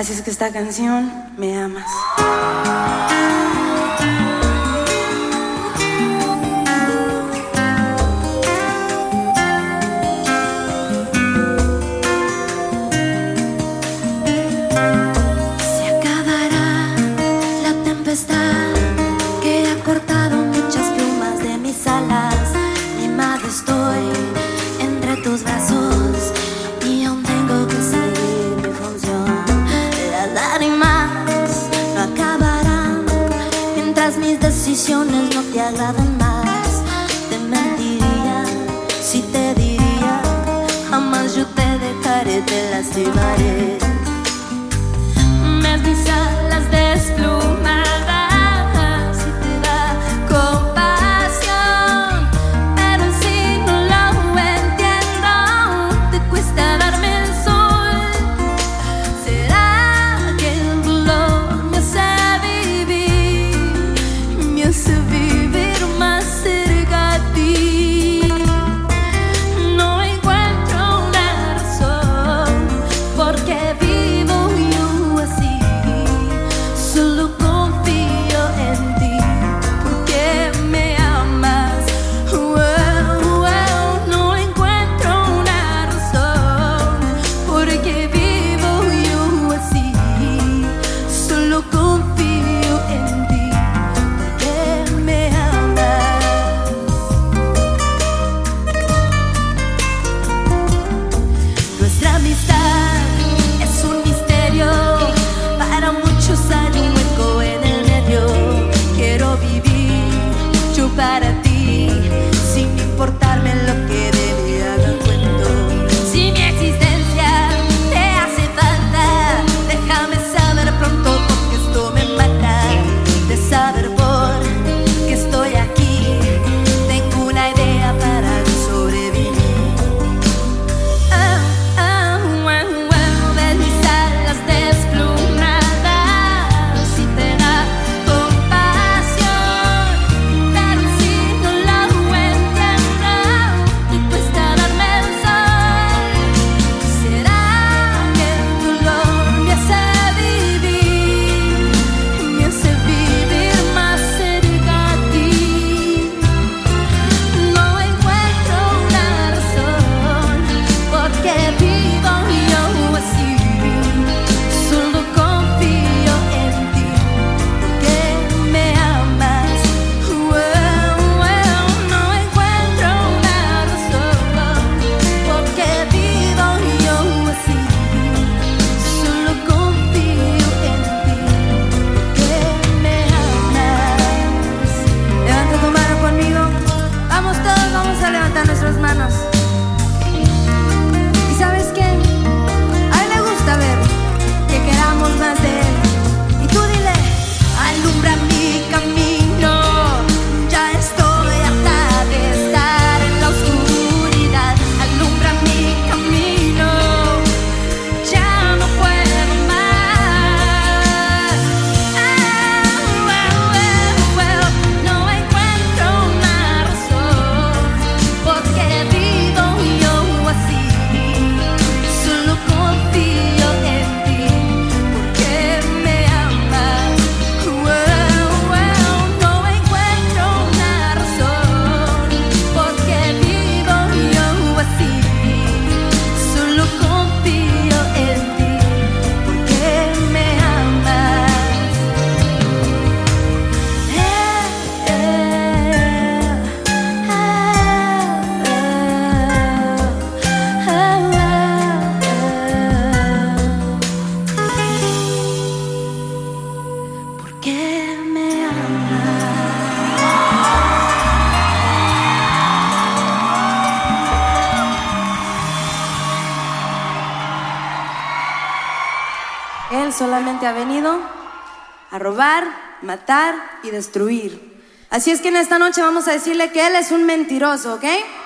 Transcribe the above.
Así es que esta canción, me amas. decisiones no te agradan más. Te mentiría si te diría, jamás yo te dejaré, te lastimaré. Me las destruiré. Él solamente ha venido a robar, matar y destruir. Así es que en esta noche vamos a decirle que Él es un mentiroso, ¿ok?